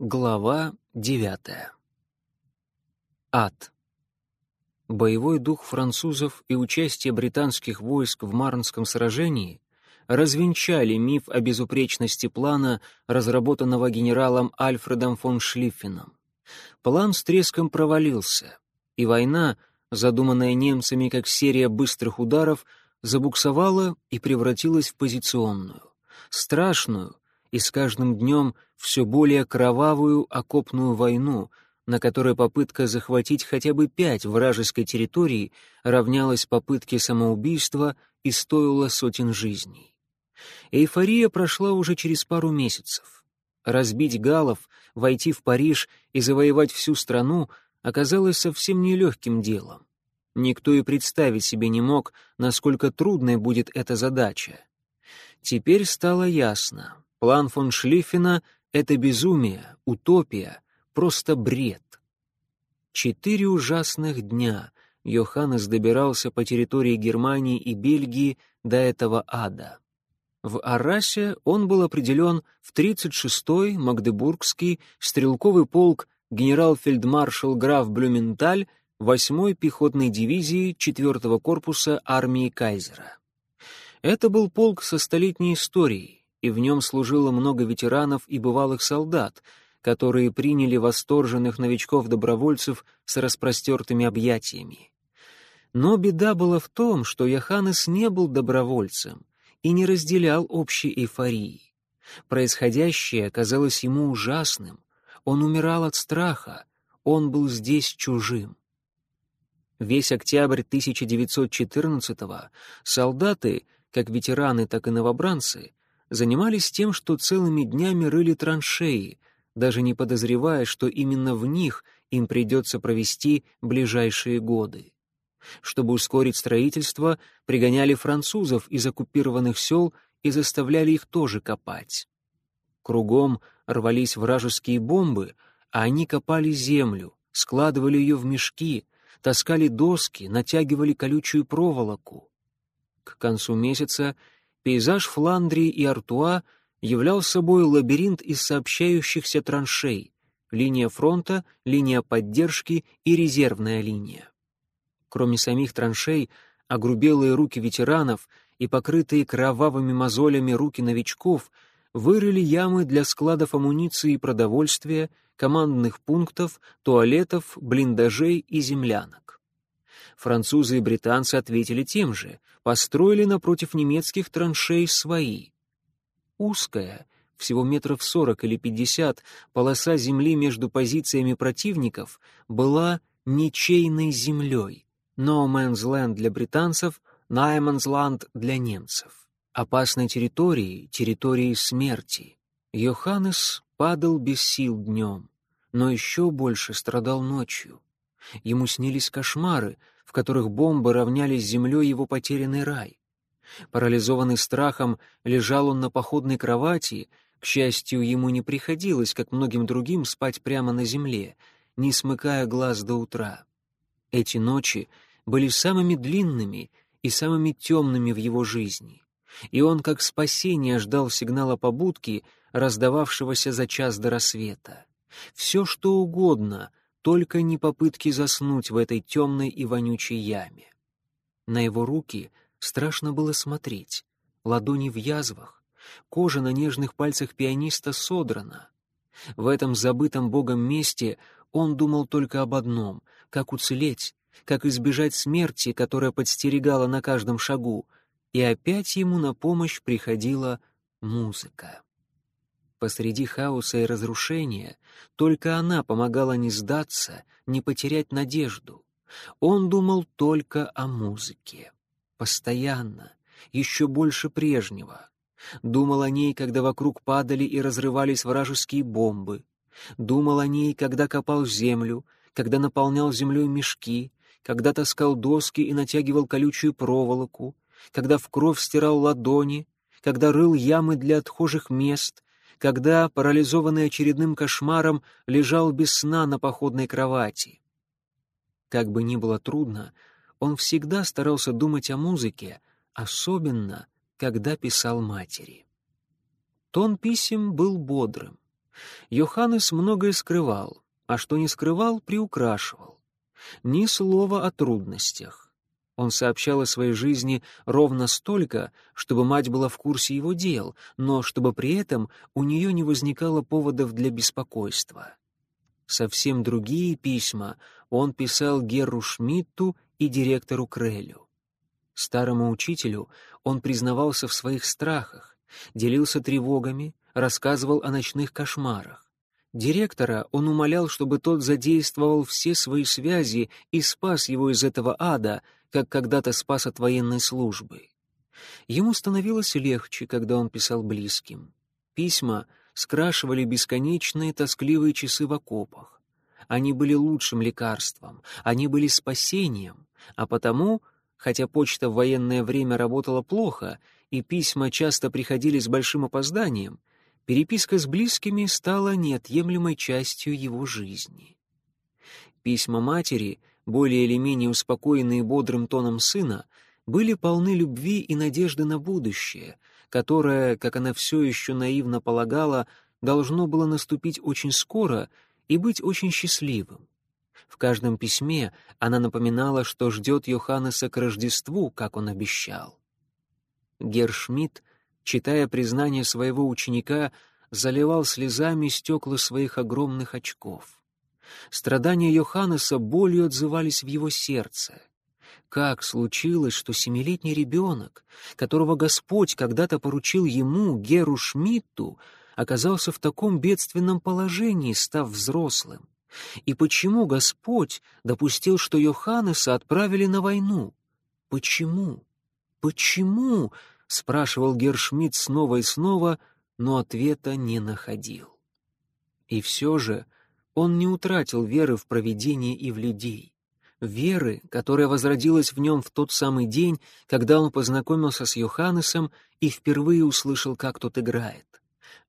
Глава девятая. Ад. Боевой дух французов и участие британских войск в Марнском сражении развенчали миф о безупречности плана, разработанного генералом Альфредом фон Шлиффеном. План с треском провалился, и война, задуманная немцами как серия быстрых ударов, забуксовала и превратилась в позиционную, страшную и с каждым днем — все более кровавую окопную войну, на которой попытка захватить хотя бы пять вражеской территории равнялась попытке самоубийства и стоила сотен жизней. Эйфория прошла уже через пару месяцев. Разбить галов, войти в Париж и завоевать всю страну оказалось совсем нелегким делом. Никто и представить себе не мог, насколько трудной будет эта задача. Теперь стало ясно. План фон Шлиффена это безумие, утопия, просто бред. Четыре ужасных дня Йоханнес добирался по территории Германии и Бельгии до этого ада. В Арасе он был определен в 36-й Магдебургский стрелковый полк генерал-фельдмаршал граф Блюменталь 8-й пехотной дивизии 4-го корпуса армии Кайзера. Это был полк со столетней историей, и в нем служило много ветеранов и бывалых солдат, которые приняли восторженных новичков-добровольцев с распростертыми объятиями. Но беда была в том, что Яханес не был добровольцем и не разделял общей эйфории. Происходящее оказалось ему ужасным. Он умирал от страха, он был здесь чужим. Весь октябрь 1914-го солдаты, как ветераны, так и новобранцы, занимались тем, что целыми днями рыли траншеи, даже не подозревая, что именно в них им придется провести ближайшие годы. Чтобы ускорить строительство, пригоняли французов из оккупированных сел и заставляли их тоже копать. Кругом рвались вражеские бомбы, а они копали землю, складывали ее в мешки, таскали доски, натягивали колючую проволоку. К концу месяца Пейзаж Фландрии и Артуа являл собой лабиринт из сообщающихся траншей, линия фронта, линия поддержки и резервная линия. Кроме самих траншей, огрубелые руки ветеранов и покрытые кровавыми мозолями руки новичков вырыли ямы для складов амуниции и продовольствия, командных пунктов, туалетов, блиндажей и землянок. Французы и британцы ответили тем же, построили напротив немецких траншей свои. Узкая, всего метров сорок или пятьдесят, полоса земли между позициями противников была ничейной землей. No Man's Land для британцев, No Man's Land для немцев. Опасной территорией, территорией смерти. Йоханнес падал без сил днем, но еще больше страдал ночью. Ему снились кошмары, в которых бомбы равнялись землей его потерянный рай. Парализованный страхом, лежал он на походной кровати, к счастью, ему не приходилось, как многим другим, спать прямо на земле, не смыкая глаз до утра. Эти ночи были самыми длинными и самыми темными в его жизни, и он как спасение ждал сигнала побудки, раздававшегося за час до рассвета. Все, что угодно, только не попытки заснуть в этой темной и вонючей яме. На его руки страшно было смотреть, ладони в язвах, кожа на нежных пальцах пианиста содрана. В этом забытом Богом месте он думал только об одном — как уцелеть, как избежать смерти, которая подстерегала на каждом шагу, и опять ему на помощь приходила музыка. Посреди хаоса и разрушения только она помогала не сдаться, не потерять надежду. Он думал только о музыке. Постоянно, еще больше прежнего. Думал о ней, когда вокруг падали и разрывались вражеские бомбы. Думал о ней, когда копал землю, когда наполнял землей мешки, когда таскал доски и натягивал колючую проволоку, когда в кровь стирал ладони, когда рыл ямы для отхожих мест, когда, парализованный очередным кошмаром, лежал без сна на походной кровати. Как бы ни было трудно, он всегда старался думать о музыке, особенно, когда писал матери. Тон писем был бодрым. Йоханнес многое скрывал, а что не скрывал, приукрашивал. Ни слова о трудностях. Он сообщал о своей жизни ровно столько, чтобы мать была в курсе его дел, но чтобы при этом у нее не возникало поводов для беспокойства. Совсем другие письма он писал Герру Шмидту и директору Крелю. Старому учителю он признавался в своих страхах, делился тревогами, рассказывал о ночных кошмарах. Директора он умолял, чтобы тот задействовал все свои связи и спас его из этого ада, как когда-то спас от военной службы. Ему становилось легче, когда он писал близким. Письма скрашивали бесконечные тоскливые часы в окопах. Они были лучшим лекарством, они были спасением, а потому, хотя почта в военное время работала плохо, и письма часто приходили с большим опозданием, переписка с близкими стала неотъемлемой частью его жизни. Письма матери, более или менее успокоенные бодрым тоном сына, были полны любви и надежды на будущее, которое, как она все еще наивно полагала, должно было наступить очень скоро и быть очень счастливым. В каждом письме она напоминала, что ждет Йоханнеса к Рождеству, как он обещал. Гершмидт читая признание своего ученика, заливал слезами стекла своих огромных очков. Страдания Йоханнеса болью отзывались в его сердце. Как случилось, что семилетний ребенок, которого Господь когда-то поручил ему, Геру Шмидту, оказался в таком бедственном положении, став взрослым? И почему Господь допустил, что Йоханнеса отправили на войну? Почему? Почему? — спрашивал Гершмидт снова и снова, но ответа не находил. И все же он не утратил веры в провидение и в людей. Веры, которая возродилась в нем в тот самый день, когда он познакомился с Йоханнесом и впервые услышал, как тот играет.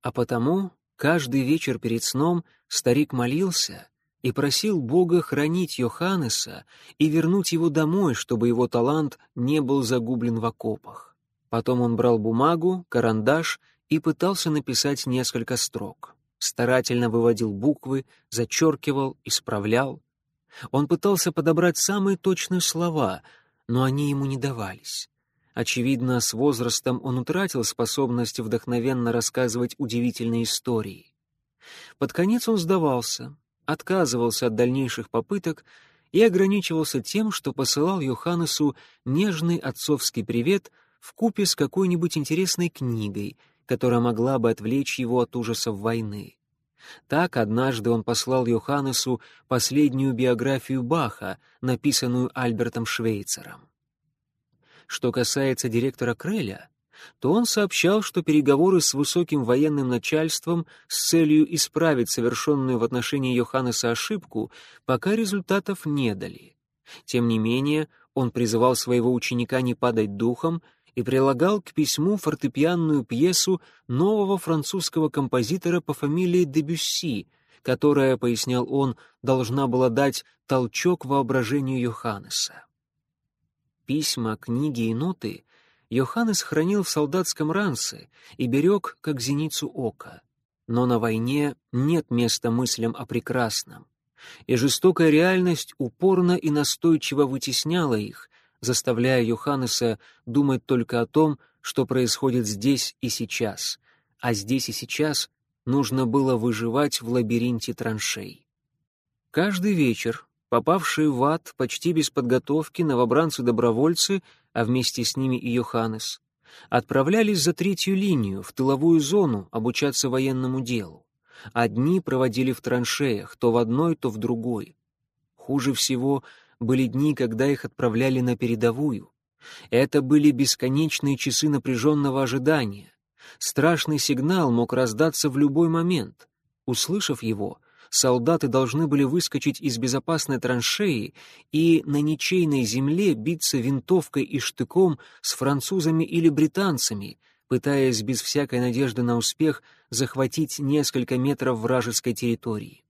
А потому каждый вечер перед сном старик молился и просил Бога хранить Йоханнеса и вернуть его домой, чтобы его талант не был загублен в окопах. Потом он брал бумагу, карандаш и пытался написать несколько строк. Старательно выводил буквы, зачеркивал, исправлял. Он пытался подобрать самые точные слова, но они ему не давались. Очевидно, с возрастом он утратил способность вдохновенно рассказывать удивительные истории. Под конец он сдавался, отказывался от дальнейших попыток и ограничивался тем, что посылал Йоханнесу нежный отцовский привет — в купе с какой-нибудь интересной книгой, которая могла бы отвлечь его от ужасов войны. Так однажды он послал Йоханнесу последнюю биографию Баха, написанную Альбертом Швейцером. Что касается директора Креля, то он сообщал, что переговоры с высоким военным начальством с целью исправить совершенную в отношении Йоханнеса ошибку пока результатов не дали. Тем не менее, он призывал своего ученика не падать духом и прилагал к письму фортепианную пьесу нового французского композитора по фамилии Дебюсси, которая, пояснял он, должна была дать толчок воображению Йоханнеса. Письма, книги и ноты Йоханнес хранил в солдатском ранце и берег, как зеницу ока. Но на войне нет места мыслям о прекрасном, и жестокая реальность упорно и настойчиво вытесняла их, заставляя Йоханнеса думать только о том, что происходит здесь и сейчас, а здесь и сейчас нужно было выживать в лабиринте траншей. Каждый вечер попавшие в ад почти без подготовки новобранцы-добровольцы, а вместе с ними и Йоханнес, отправлялись за третью линию, в тыловую зону, обучаться военному делу. Одни проводили в траншеях, то в одной, то в другой. Хуже всего были дни, когда их отправляли на передовую. Это были бесконечные часы напряженного ожидания. Страшный сигнал мог раздаться в любой момент. Услышав его, солдаты должны были выскочить из безопасной траншеи и на ничейной земле биться винтовкой и штыком с французами или британцами, пытаясь без всякой надежды на успех захватить несколько метров вражеской территории.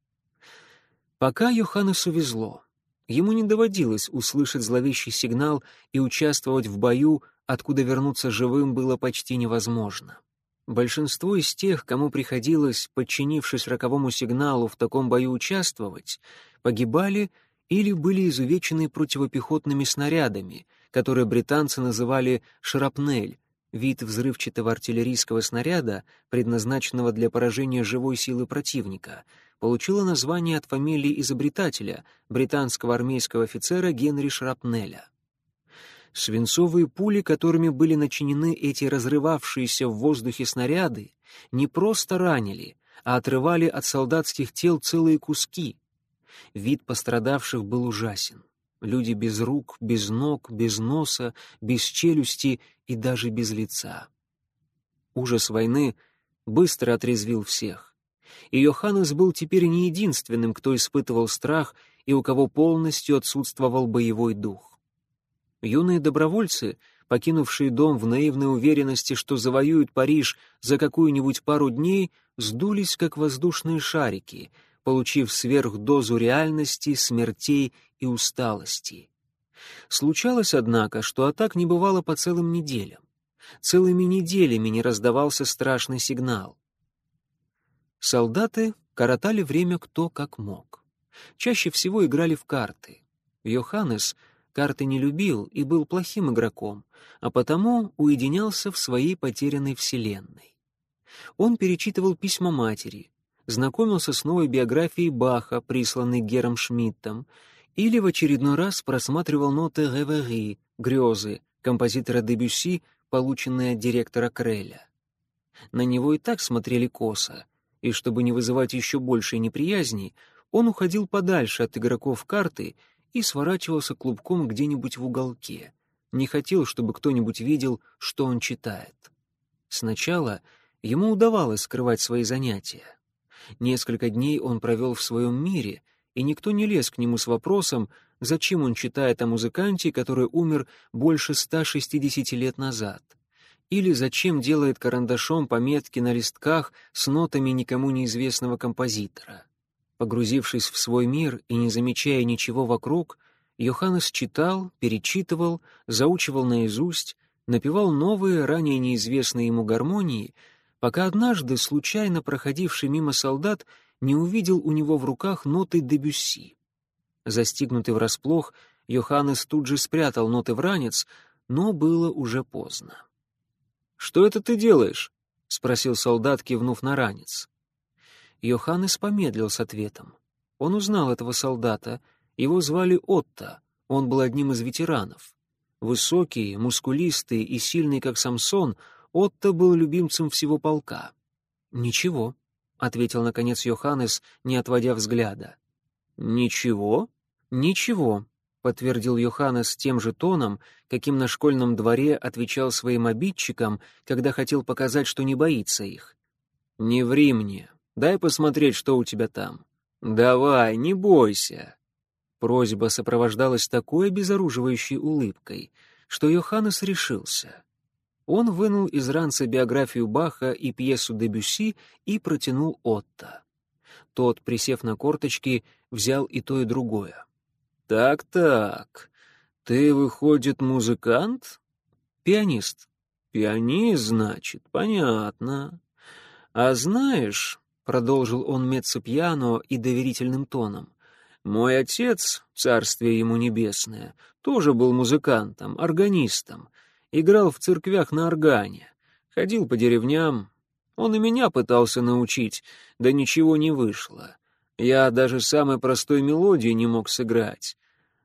Пока Йоханнесу везло. Ему не доводилось услышать зловещий сигнал и участвовать в бою, откуда вернуться живым было почти невозможно. Большинство из тех, кому приходилось, подчинившись роковому сигналу, в таком бою участвовать, погибали или были изувечены противопехотными снарядами, которые британцы называли «шрапнель», вид взрывчатого артиллерийского снаряда, предназначенного для поражения живой силы противника, получила название от фамилии изобретателя, британского армейского офицера Генри Шрапнеля. Свинцовые пули, которыми были начинены эти разрывавшиеся в воздухе снаряды, не просто ранили, а отрывали от солдатских тел целые куски. Вид пострадавших был ужасен. Люди без рук, без ног, без носа, без челюсти и даже без лица. Ужас войны быстро отрезвил всех. И Йоханнес был теперь не единственным, кто испытывал страх и у кого полностью отсутствовал боевой дух. Юные добровольцы, покинувшие дом в наивной уверенности, что завоюют Париж за какую-нибудь пару дней, сдулись, как воздушные шарики, получив сверхдозу реальности, смертей и усталости. Случалось, однако, что атак не бывало по целым неделям. Целыми неделями не раздавался страшный сигнал. Солдаты коротали время кто как мог. Чаще всего играли в карты. Йоханнес карты не любил и был плохим игроком, а потому уединялся в своей потерянной вселенной. Он перечитывал письма матери, знакомился с новой биографией Баха, присланной Гером Шмидтом, или в очередной раз просматривал ноты Ревери, грезы, композитора Дебюсси, полученные от директора Креля. На него и так смотрели косо, и чтобы не вызывать еще большей неприязни, он уходил подальше от игроков карты и сворачивался клубком где-нибудь в уголке. Не хотел, чтобы кто-нибудь видел, что он читает. Сначала ему удавалось скрывать свои занятия. Несколько дней он провел в своем мире, и никто не лез к нему с вопросом, зачем он читает о музыканте, который умер больше 160 лет назад, или зачем делает карандашом пометки на листках с нотами никому неизвестного композитора. Погрузившись в свой мир и не замечая ничего вокруг, Йоханнес читал, перечитывал, заучивал наизусть, напевал новые, ранее неизвестные ему гармонии, пока однажды случайно проходивший мимо солдат не увидел у него в руках ноты Дебюсси. Застигнутый врасплох, Йоханнес тут же спрятал ноты в ранец, но было уже поздно. «Что это ты делаешь?» — спросил солдат, кивнув на ранец. Йоханнес помедлил с ответом. Он узнал этого солдата, его звали Отто, он был одним из ветеранов. Высокий, мускулистый и сильный, как Самсон, Отто был любимцем всего полка. «Ничего», — ответил, наконец, Йоханнес, не отводя взгляда. «Ничего?» «Ничего», — подтвердил Йоханнес тем же тоном, каким на школьном дворе отвечал своим обидчикам, когда хотел показать, что не боится их. «Не ври мне», Дай посмотреть, что у тебя там. Давай, не бойся. Просьба сопровождалась такой обезоруживающей улыбкой, что Йоханнес решился. Он вынул из ранца биографию Баха и пьесу Дебюсси и протянул Отто. Тот, присев на корточки, взял и то, и другое. «Так-так, ты, выходит, музыкант?» «Пианист». «Пианист, значит, понятно. А знаешь, продолжил он меццо-пьяно и доверительным тоном. Мой отец, царствие ему небесное, тоже был музыкантом, органистом, играл в церквях на органе, ходил по деревням. Он и меня пытался научить, да ничего не вышло. Я даже самой простой мелодии не мог сыграть.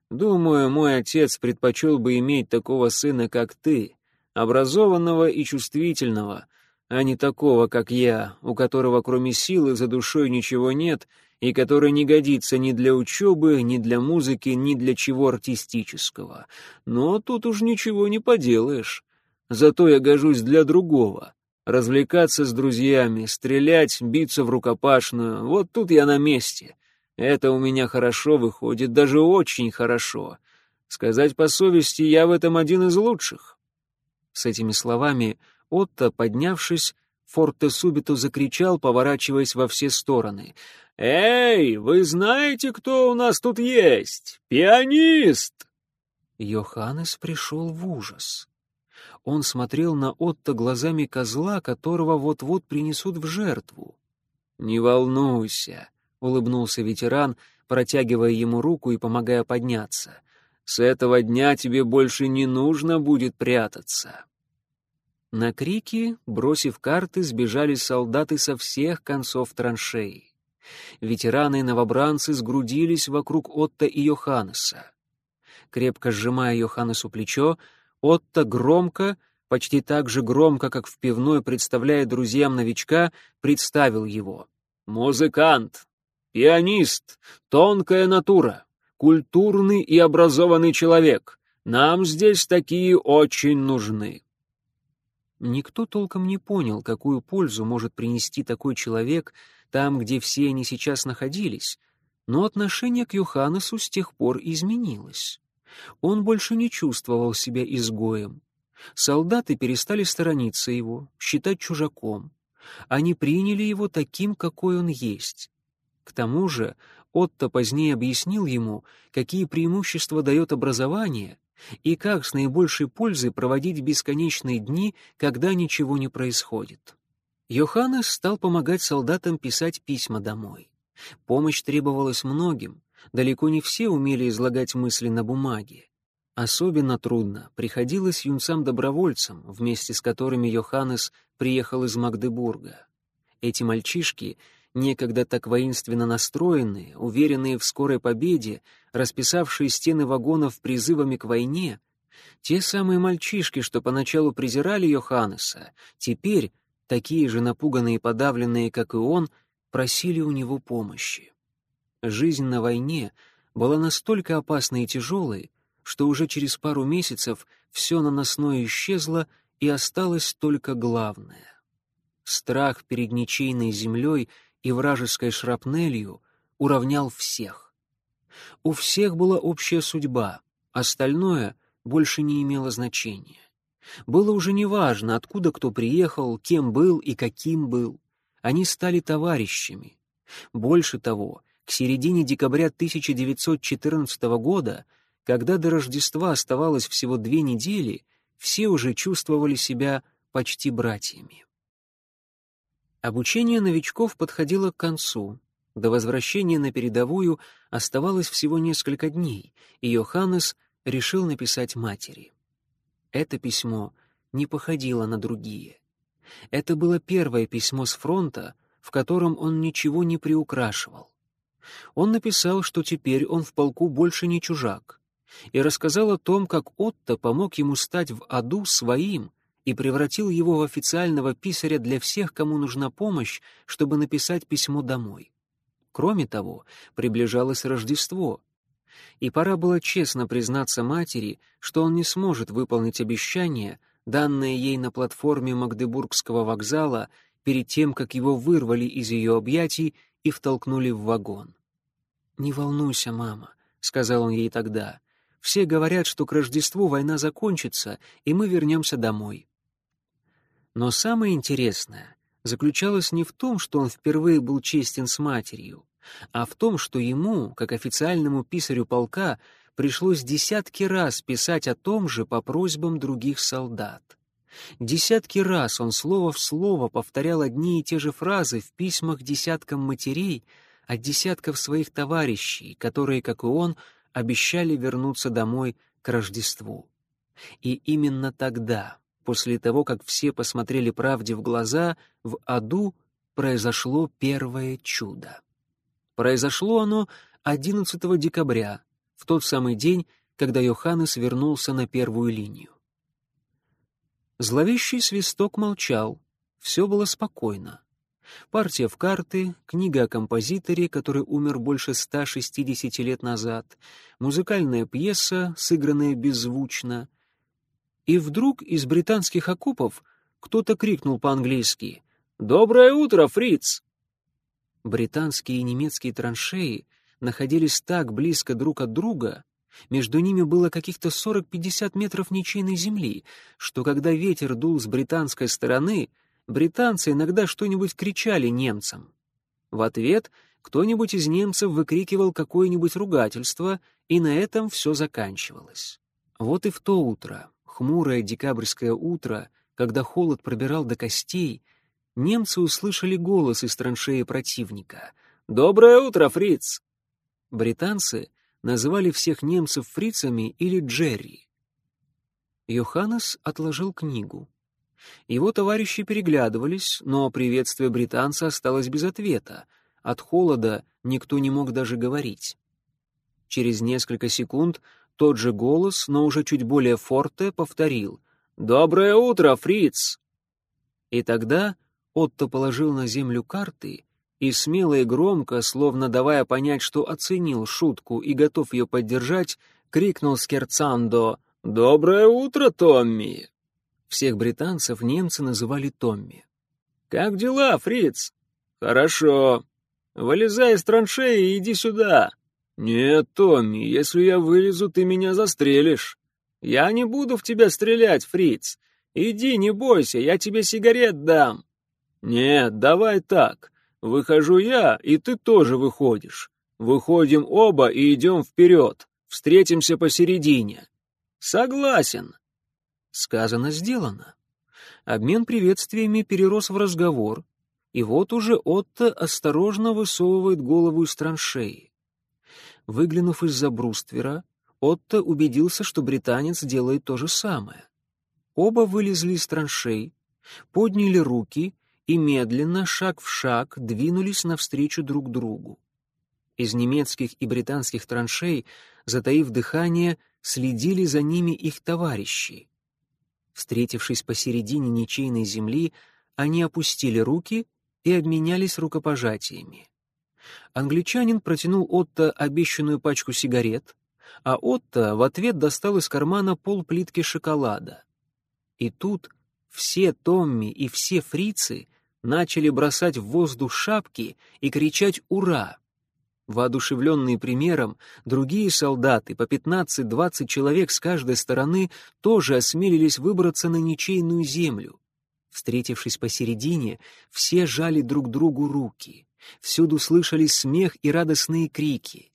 Думаю, мой отец предпочел бы иметь такого сына, как ты, образованного и чувствительного, а не такого, как я, у которого кроме силы за душой ничего нет и который не годится ни для учебы, ни для музыки, ни для чего артистического. Но тут уж ничего не поделаешь. Зато я гожусь для другого. Развлекаться с друзьями, стрелять, биться в рукопашную — вот тут я на месте. Это у меня хорошо выходит, даже очень хорошо. Сказать по совести, я в этом один из лучших. С этими словами Отто, поднявшись, Форте Субито закричал, поворачиваясь во все стороны. «Эй, вы знаете, кто у нас тут есть? Пианист!» Йоханнес пришел в ужас. Он смотрел на Отто глазами козла, которого вот-вот принесут в жертву. «Не волнуйся», — улыбнулся ветеран, протягивая ему руку и помогая подняться. «С этого дня тебе больше не нужно будет прятаться». На крики, бросив карты, сбежали солдаты со всех концов траншеи. Ветераны и новобранцы сгрудились вокруг Отто и Йоханнеса. Крепко сжимая Йоханнесу плечо, Отто громко, почти так же громко, как в пивной, представляя друзьям новичка, представил его. «Музыкант, пианист, тонкая натура, культурный и образованный человек. Нам здесь такие очень нужны». Никто толком не понял, какую пользу может принести такой человек там, где все они сейчас находились, но отношение к Йоханнесу с тех пор изменилось. Он больше не чувствовал себя изгоем. Солдаты перестали сторониться его, считать чужаком. Они приняли его таким, какой он есть. К тому же Отто позднее объяснил ему, какие преимущества дает образование и как с наибольшей пользой проводить бесконечные дни, когда ничего не происходит. Йоханнес стал помогать солдатам писать письма домой. Помощь требовалась многим, далеко не все умели излагать мысли на бумаге. Особенно трудно приходилось юнцам-добровольцам, вместе с которыми Йоханнес приехал из Магдебурга. Эти мальчишки некогда так воинственно настроенные, уверенные в скорой победе, расписавшие стены вагонов призывами к войне, те самые мальчишки, что поначалу презирали Йоханнеса, теперь, такие же напуганные и подавленные, как и он, просили у него помощи. Жизнь на войне была настолько опасной и тяжелой, что уже через пару месяцев все наносное исчезло, и осталось только главное. Страх перед ничейной землей и вражеской шрапнелью уравнял всех. У всех была общая судьба, остальное больше не имело значения. Было уже неважно, откуда кто приехал, кем был и каким был. Они стали товарищами. Больше того, к середине декабря 1914 года, когда до Рождества оставалось всего две недели, все уже чувствовали себя почти братьями. Обучение новичков подходило к концу. До возвращения на передовую оставалось всего несколько дней, и Йоханнес решил написать матери. Это письмо не походило на другие. Это было первое письмо с фронта, в котором он ничего не приукрашивал. Он написал, что теперь он в полку больше не чужак, и рассказал о том, как Отто помог ему стать в аду своим — и превратил его в официального писаря для всех, кому нужна помощь, чтобы написать письмо домой. Кроме того, приближалось Рождество, и пора было честно признаться матери, что он не сможет выполнить обещание, данное ей на платформе Магдебургского вокзала перед тем, как его вырвали из ее объятий и втолкнули в вагон. «Не волнуйся, мама», — сказал он ей тогда. «Все говорят, что к Рождеству война закончится, и мы вернемся домой. Но самое интересное заключалось не в том, что он впервые был честен с матерью, а в том, что ему, как официальному писарю полка, пришлось десятки раз писать о том же по просьбам других солдат. Десятки раз он слово в слово повторял одни и те же фразы в письмах десяткам матерей от десятков своих товарищей, которые, как и он, обещали вернуться домой к Рождеству. И именно тогда, После того, как все посмотрели правде в глаза, в аду произошло первое чудо. Произошло оно 11 декабря, в тот самый день, когда Йоханнес вернулся на первую линию. Зловещий свисток молчал, все было спокойно. Партия в карты, книга о композиторе, который умер больше 160 лет назад, музыкальная пьеса, сыгранная беззвучно, и вдруг из британских окопов кто-то крикнул по-английски «Доброе утро, фриц!». Британские и немецкие траншеи находились так близко друг от друга, между ними было каких-то 40-50 метров ничейной земли, что когда ветер дул с британской стороны, британцы иногда что-нибудь кричали немцам. В ответ кто-нибудь из немцев выкрикивал какое-нибудь ругательство, и на этом все заканчивалось. Вот и в то утро хмурое декабрьское утро, когда холод пробирал до костей, немцы услышали голос из траншеи противника. «Доброе утро, фриц!» Британцы называли всех немцев фрицами или Джерри. Йоханнес отложил книгу. Его товарищи переглядывались, но приветствие британца осталось без ответа. От холода никто не мог даже говорить. Через несколько секунд тот же голос, но уже чуть более форте, повторил «Доброе утро, фриц!» И тогда Отто положил на землю карты и смело и громко, словно давая понять, что оценил шутку и готов ее поддержать, крикнул Скерцандо «Доброе утро, Томми!» Всех британцев немцы называли Томми. «Как дела, фриц?» «Хорошо. Вылезай из траншеи и иди сюда». «Нет, Томми, если я вылезу, ты меня застрелишь». «Я не буду в тебя стрелять, фриц. Иди, не бойся, я тебе сигарет дам». «Нет, давай так. Выхожу я, и ты тоже выходишь. Выходим оба и идем вперед. Встретимся посередине». «Согласен». Сказано, сделано. Обмен приветствиями перерос в разговор, и вот уже Отто осторожно высовывает голову из траншеи. Выглянув из-за бруствера, Отто убедился, что британец делает то же самое. Оба вылезли из траншей, подняли руки и медленно, шаг в шаг, двинулись навстречу друг другу. Из немецких и британских траншей, затаив дыхание, следили за ними их товарищи. Встретившись посередине ничейной земли, они опустили руки и обменялись рукопожатиями. Англичанин протянул Отто обещанную пачку сигарет, а Отто в ответ достал из кармана полплитки шоколада. И тут все Томми и все фрицы начали бросать в воздух шапки и кричать «Ура!». Воодушевленные примером, другие солдаты, по 15-20 человек с каждой стороны, тоже осмелились выбраться на ничейную землю. Встретившись посередине, все жали друг другу руки. Всюду слышались смех и радостные крики.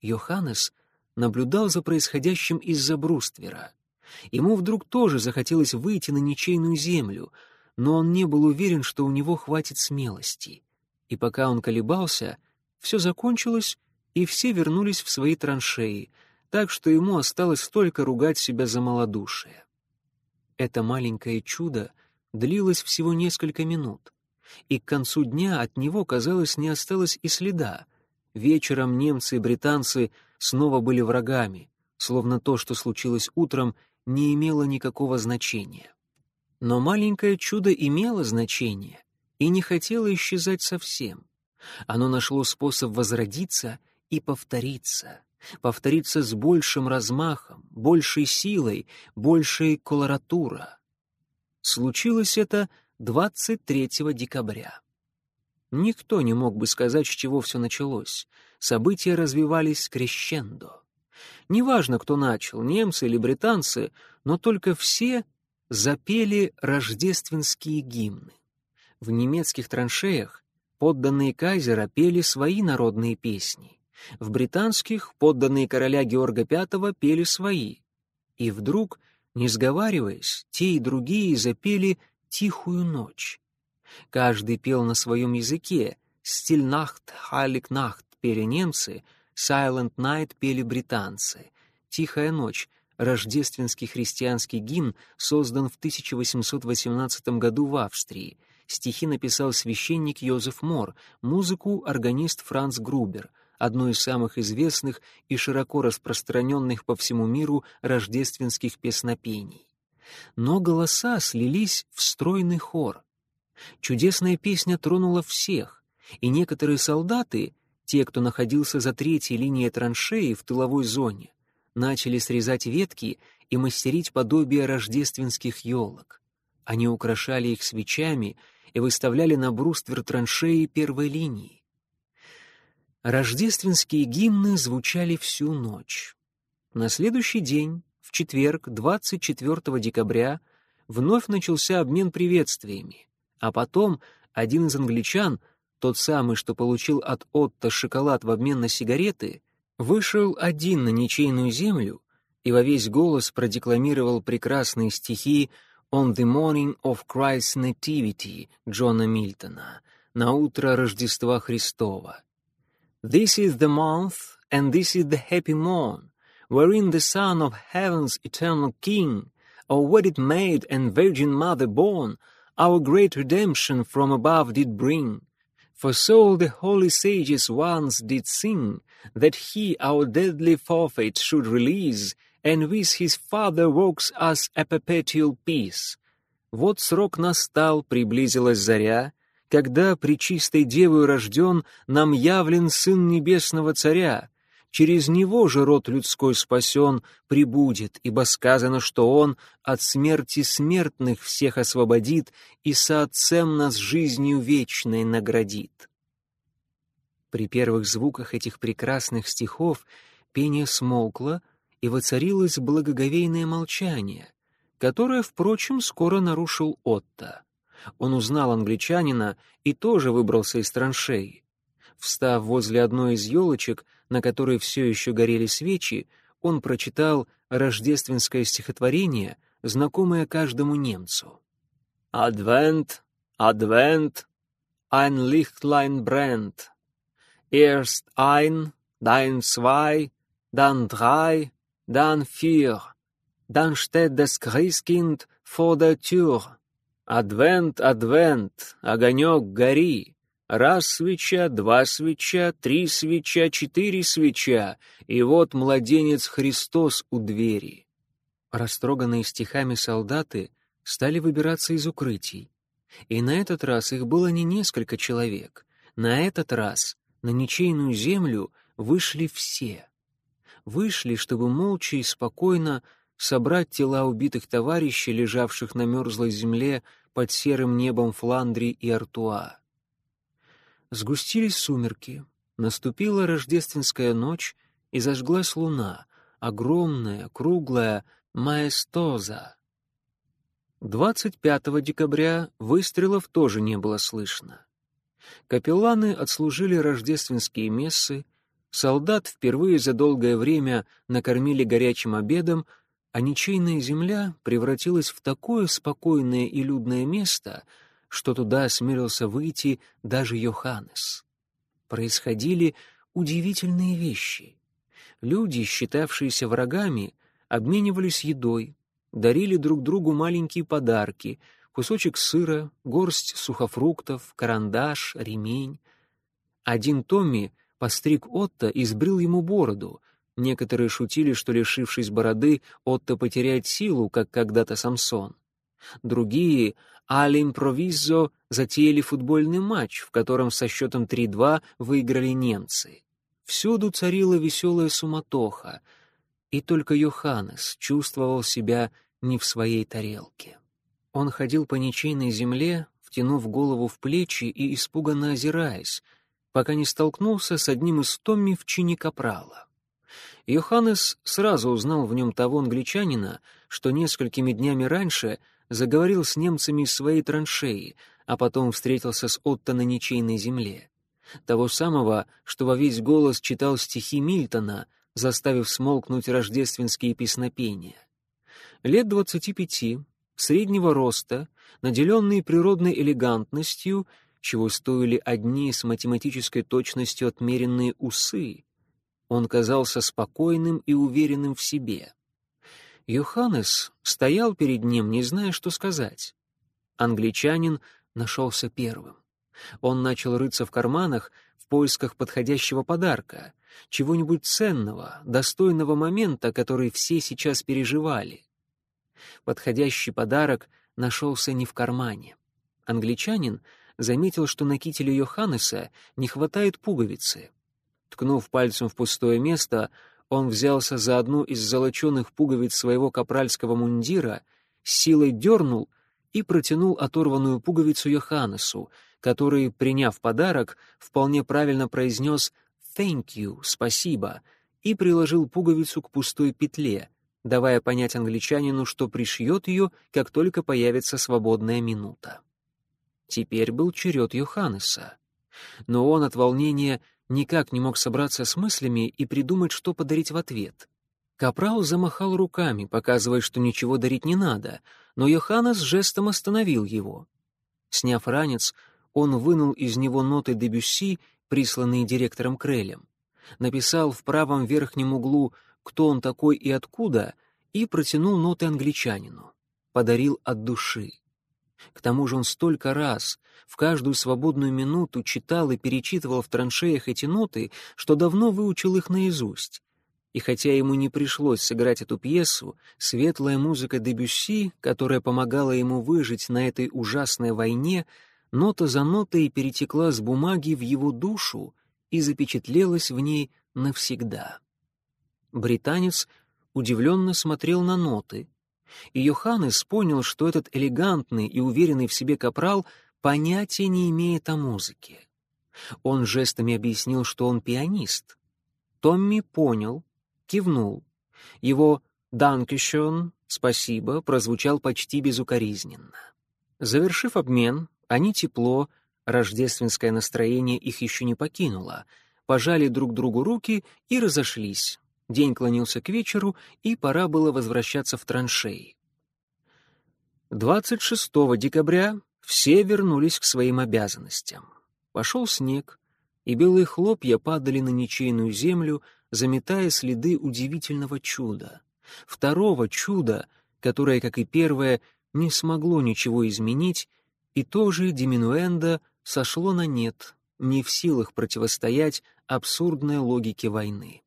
Йоханнес наблюдал за происходящим из-за бруствера. Ему вдруг тоже захотелось выйти на ничейную землю, но он не был уверен, что у него хватит смелости. И пока он колебался, все закончилось, и все вернулись в свои траншеи, так что ему осталось только ругать себя за малодушие. Это маленькое чудо длилось всего несколько минут, и к концу дня от него, казалось, не осталось и следа. Вечером немцы и британцы снова были врагами, словно то, что случилось утром, не имело никакого значения. Но маленькое чудо имело значение и не хотело исчезать совсем. Оно нашло способ возродиться и повториться. Повториться с большим размахом, большей силой, большей колоратура. Случилось это 23 декабря. Никто не мог бы сказать, с чего все началось. События развивались крещендо. Неважно, кто начал, немцы или британцы, но только все запели рождественские гимны. В немецких траншеях подданные кайзера пели свои народные песни. В британских подданные короля Георга V пели свои. И вдруг, не сговариваясь, те и другие запели «Тихую ночь». Каждый пел на своем языке. «Стильнахт», «Халик Нахт» пели немцы, «Silent Night» пели британцы. «Тихая ночь» рождественский христианский гимн создан в 1818 году в Австрии. Стихи написал священник Йозеф Мор, музыку — органист Франц Грубер, одно из самых известных и широко распространенных по всему миру рождественских песнопений. Но голоса слились в стройный хор. Чудесная песня тронула всех, и некоторые солдаты, те, кто находился за третьей линией траншеи в тыловой зоне, начали срезать ветки и мастерить подобие рождественских елок. Они украшали их свечами и выставляли на бруствер траншеи первой линии. Рождественские гимны звучали всю ночь. На следующий день, в четверг, 24 декабря, вновь начался обмен приветствиями, а потом один из англичан, тот самый, что получил от Отто шоколад в обмен на сигареты, вышел один на ничейную землю и во весь голос продекламировал прекрасные стихи «On the morning of Christ's nativity» Джона Мильтона, на утро Рождества Христова. «This is the month, and this is the happy morn, wherein the Son of Heaven's eternal King, our wedded maid and virgin mother born, our great redemption from above did bring. For so the holy sages once did sing, that he our deadly forfeit should release, and with his Father works us a perpetual peace. Вот срок настал, приблизилась заря, когда причистой девою рожден нам явлен Сын Небесного Царя, через него же род людской спасен прибудет, ибо сказано, что он от смерти смертных всех освободит и со Отцем нас жизнью вечной наградит. При первых звуках этих прекрасных стихов пение смолкло, и воцарилось благоговейное молчание, которое, впрочем, скоро нарушил Отто. Он узнал англичанина и тоже выбрался из траншеи. Встав возле одной из елочек, на которой все еще горели свечи, он прочитал рождественское стихотворение, знакомое каждому немцу. «Адвент, адвент, ein Lichtlein brennt. Erst ein, dann zwei, dann drei, dann vier. Dann steht das Christkind vor. Адвент, адвент, огонек, гори. Раз свеча, два свеча, три свеча, четыре свеча, и вот младенец Христос у двери. Растроганные стихами солдаты стали выбираться из укрытий. И на этот раз их было не несколько человек. На этот раз на ничейную землю вышли все. Вышли, чтобы молча и спокойно собрать тела убитых товарищей, лежавших на мерзлой земле под серым небом Фландрии и Артуа. Сгустились сумерки, наступила рождественская ночь, и зажглась луна, огромная, круглая, маэстоза. 25 декабря выстрелов тоже не было слышно. Капелланы отслужили рождественские мессы, солдат впервые за долгое время накормили горячим обедом, а ничейная земля превратилась в такое спокойное и людное место — что туда осмелился выйти даже Йоханнес. Происходили удивительные вещи. Люди, считавшиеся врагами, обменивались едой, дарили друг другу маленькие подарки, кусочек сыра, горсть сухофруктов, карандаш, ремень. Один Томми постриг Отто и сбрил ему бороду. Некоторые шутили, что, лишившись бороды, Отто потеряет силу, как когда-то Самсон. Другие Али Импровизо затеяли футбольный матч, в котором со счетом 3-2 выиграли немцы. Всюду царила веселая суматоха, и только Йоханнес чувствовал себя не в своей тарелке. Он ходил по ничейной земле, втянув голову в плечи и испуганно озираясь, пока не столкнулся с одним из Томми в чине капрала. Йоханнес сразу узнал в нем того англичанина, что несколькими днями раньше — заговорил с немцами из своей траншеи, а потом встретился с Отто на ничейной земле. Того самого, что во весь голос читал стихи Мильтона, заставив смолкнуть рождественские песнопения. Лет двадцати пяти, среднего роста, наделенный природной элегантностью, чего стоили одни с математической точностью отмеренные усы, он казался спокойным и уверенным в себе. Йоханнес стоял перед ним, не зная, что сказать. Англичанин нашелся первым. Он начал рыться в карманах в поисках подходящего подарка, чего-нибудь ценного, достойного момента, который все сейчас переживали. Подходящий подарок нашелся не в кармане. Англичанин заметил, что на кителе Йоханнеса не хватает пуговицы. Ткнув пальцем в пустое место, он взялся за одну из золоченых пуговиц своего капральского мундира, силой дернул и протянул оторванную пуговицу Йоханнесу, который, приняв подарок, вполне правильно произнес «thank you», «спасибо», и приложил пуговицу к пустой петле, давая понять англичанину, что пришьет ее, как только появится свободная минута. Теперь был черед Йоханнеса. Но он от волнения никак не мог собраться с мыслями и придумать, что подарить в ответ. Капрал замахал руками, показывая, что ничего дарить не надо, но Йоханнес жестом остановил его. Сняв ранец, он вынул из него ноты Дебюсси, присланные директором Крелем, написал в правом верхнем углу «Кто он такой и откуда?» и протянул ноты англичанину. Подарил от души. К тому же он столько раз, в каждую свободную минуту читал и перечитывал в траншеях эти ноты, что давно выучил их наизусть. И хотя ему не пришлось сыграть эту пьесу, светлая музыка Дебюсси, которая помогала ему выжить на этой ужасной войне, нота за нотой перетекла с бумаги в его душу и запечатлелась в ней навсегда. Британец удивленно смотрел на ноты, и Йоханнес понял, что этот элегантный и уверенный в себе капрал понятия не имеет о музыке. Он жестами объяснил, что он пианист. Томми понял кивнул. Его «Данкишон» — «спасибо» прозвучал почти безукоризненно. Завершив обмен, они тепло, рождественское настроение их еще не покинуло, пожали друг другу руки и разошлись. День клонился к вечеру, и пора было возвращаться в траншеи. 26 декабря все вернулись к своим обязанностям. Пошел снег, и белые хлопья падали на ничейную землю, заметая следы удивительного чуда. Второго чуда, которое, как и первое, не смогло ничего изменить, и тоже диминуэнда сошло на нет, не в силах противостоять абсурдной логике войны.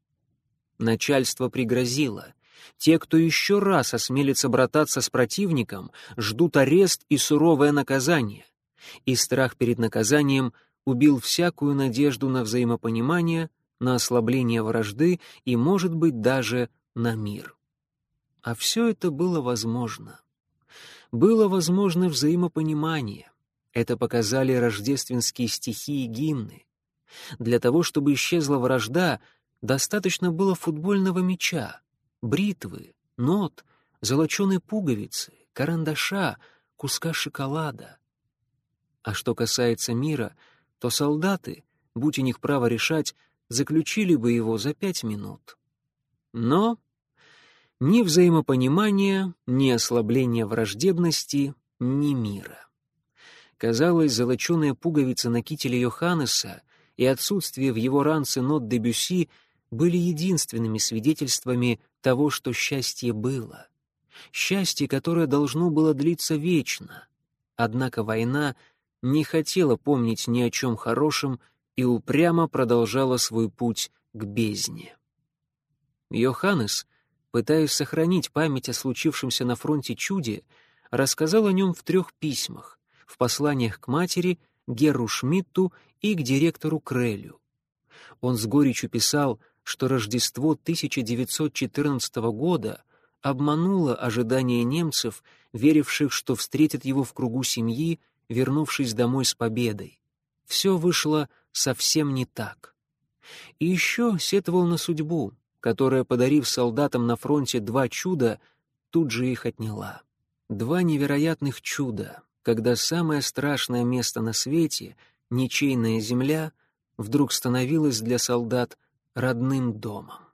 Начальство пригрозило. Те, кто еще раз осмелится брататься с противником, ждут арест и суровое наказание. И страх перед наказанием убил всякую надежду на взаимопонимание — на ослабление вражды и, может быть, даже на мир. А все это было возможно. Было возможно взаимопонимание. Это показали рождественские стихи и гимны. Для того, чтобы исчезла вражда, достаточно было футбольного мяча, бритвы, нот, золоченой пуговицы, карандаша, куска шоколада. А что касается мира, то солдаты, будь у них право решать, заключили бы его за пять минут. Но ни взаимопонимания, ни ослабления враждебности, ни мира. Казалось, золоченая пуговица на кителе Йоханнеса и отсутствие в его ранце нот Дебюси были единственными свидетельствами того, что счастье было. Счастье, которое должно было длиться вечно. Однако война не хотела помнить ни о чем хорошем и упрямо продолжала свой путь к бездне. Йоханнес, пытаясь сохранить память о случившемся на фронте чуде, рассказал о нем в трех письмах, в посланиях к матери, Геру Шмидту и к директору Крелю. Он с горечью писал, что Рождество 1914 года обмануло ожидания немцев, веривших, что встретят его в кругу семьи, вернувшись домой с победой. Все вышло совсем не так. И еще сетовал на судьбу, которая, подарив солдатам на фронте два чуда, тут же их отняла. Два невероятных чуда, когда самое страшное место на свете, ничейная земля, вдруг становилась для солдат родным домом.